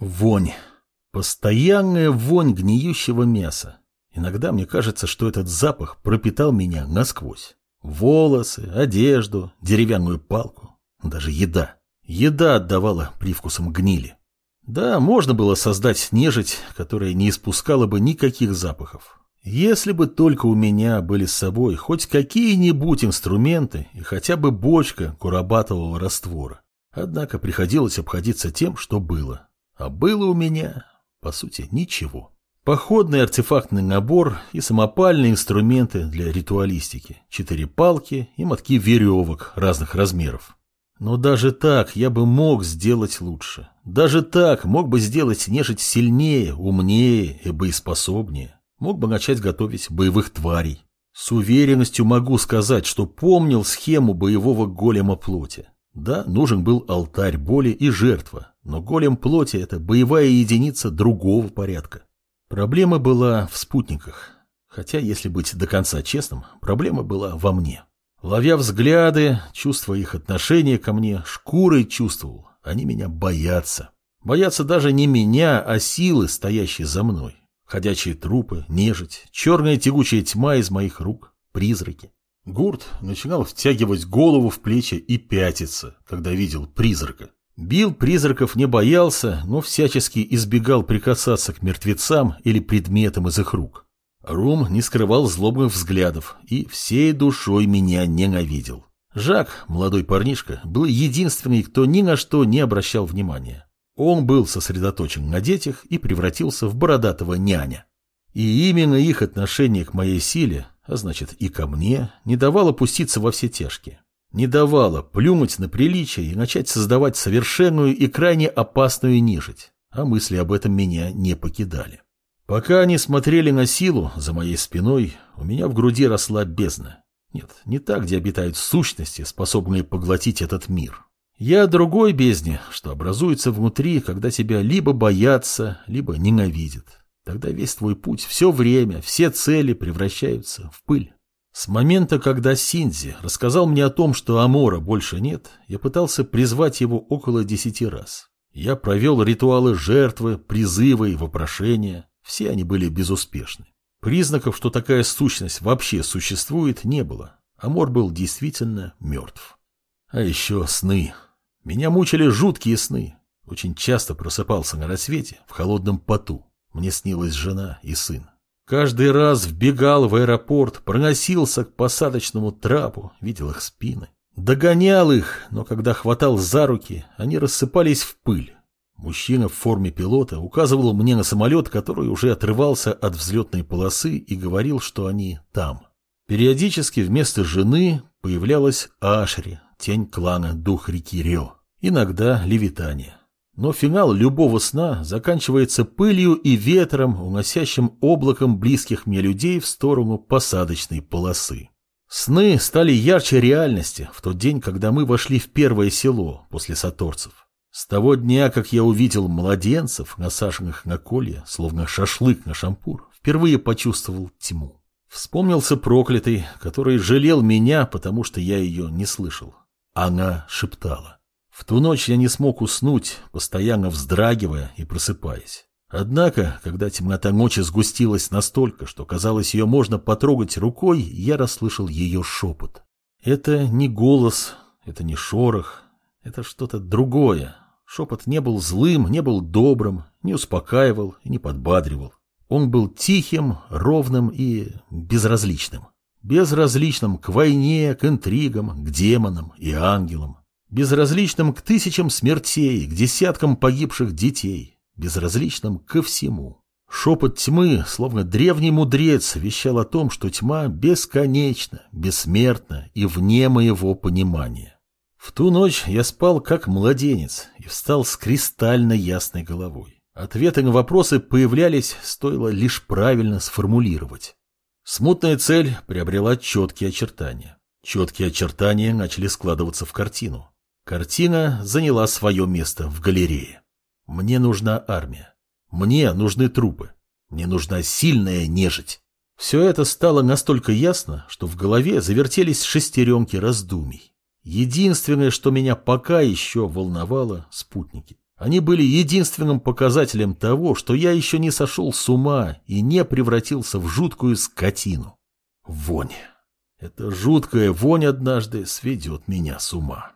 Вонь. Постоянная вонь гниющего мяса. Иногда мне кажется, что этот запах пропитал меня насквозь. Волосы, одежду, деревянную палку, даже еда. Еда отдавала привкусом гнили. Да, можно было создать нежить, которая не испускала бы никаких запахов. Если бы только у меня были с собой хоть какие-нибудь инструменты и хотя бы бочка курабатового раствора. Однако приходилось обходиться тем, что было. А было у меня, по сути, ничего. Походный артефактный набор и самопальные инструменты для ритуалистики, четыре палки и мотки веревок разных размеров. Но даже так я бы мог сделать лучше. Даже так мог бы сделать нежить сильнее, умнее и боеспособнее. Мог бы начать готовить боевых тварей. С уверенностью могу сказать, что помнил схему боевого голема плоти. Да, нужен был алтарь боли и жертва, но голем плоти – это боевая единица другого порядка. Проблема была в спутниках. Хотя, если быть до конца честным, проблема была во мне. Ловя взгляды, чувствуя их отношение ко мне, шкурой чувствовал, они меня боятся. Боятся даже не меня, а силы, стоящие за мной. Ходячие трупы, нежить, черная тягучая тьма из моих рук, призраки. Гурт начинал втягивать голову в плечи и пятиться, когда видел призрака. Бил призраков не боялся, но всячески избегал прикасаться к мертвецам или предметам из их рук. Рум не скрывал злобных взглядов и всей душой меня ненавидел. Жак, молодой парнишка, был единственный, кто ни на что не обращал внимания. Он был сосредоточен на детях и превратился в бородатого няня. И именно их отношение к моей силе, а значит и ко мне, не давало пуститься во все тяжкие. Не давало плюнуть на приличие и начать создавать совершенную и крайне опасную нежить, а мысли об этом меня не покидали. Пока они смотрели на силу за моей спиной, у меня в груди росла бездна. Нет, не так, где обитают сущности, способные поглотить этот мир. Я другой бездне, что образуется внутри, когда тебя либо боятся, либо ненавидят. Тогда весь твой путь, все время, все цели превращаются в пыль. С момента, когда Синзи рассказал мне о том, что Амора больше нет, я пытался призвать его около десяти раз. Я провел ритуалы жертвы, призывы и вопрошения. Все они были безуспешны. Признаков, что такая сущность вообще существует, не было. Амор был действительно мертв. А еще сны. Меня мучили жуткие сны. Очень часто просыпался на рассвете в холодном поту. Мне снилась жена и сын. Каждый раз вбегал в аэропорт, проносился к посадочному трапу, видел их спины. Догонял их, но когда хватал за руки, они рассыпались в пыль. Мужчина в форме пилота указывал мне на самолет, который уже отрывался от взлетной полосы и говорил, что они там. Периодически вместо жены появлялась Ашри, тень клана Дух реки Рио. Иногда левитание. Но финал любого сна заканчивается пылью и ветром, уносящим облаком близких мне людей в сторону посадочной полосы. Сны стали ярче реальности в тот день, когда мы вошли в первое село после саторцев. С того дня, как я увидел младенцев, насаженных на колья, словно шашлык на шампур, впервые почувствовал тьму. Вспомнился проклятый, который жалел меня, потому что я ее не слышал. Она шептала. В ту ночь я не смог уснуть, постоянно вздрагивая и просыпаясь. Однако, когда темнота ночи сгустилась настолько, что казалось, ее можно потрогать рукой, я расслышал ее шепот. Это не голос, это не шорох, это что-то другое, Шепот не был злым, не был добрым, не успокаивал и не подбадривал. Он был тихим, ровным и безразличным. Безразличным к войне, к интригам, к демонам и ангелам. Безразличным к тысячам смертей, к десяткам погибших детей. Безразличным ко всему. Шепот тьмы, словно древний мудрец, вещал о том, что тьма бесконечна, бессмертна и вне моего понимания. В ту ночь я спал как младенец и встал с кристально ясной головой. Ответы на вопросы появлялись, стоило лишь правильно сформулировать. Смутная цель приобрела четкие очертания. Четкие очертания начали складываться в картину. Картина заняла свое место в галерее. Мне нужна армия. Мне нужны трупы. Мне нужна сильная нежить. Все это стало настолько ясно, что в голове завертелись шестеренки раздумий. Единственное, что меня пока еще волновало – спутники. Они были единственным показателем того, что я еще не сошел с ума и не превратился в жуткую скотину. Вонь. Эта жуткая вонь однажды сведет меня с ума.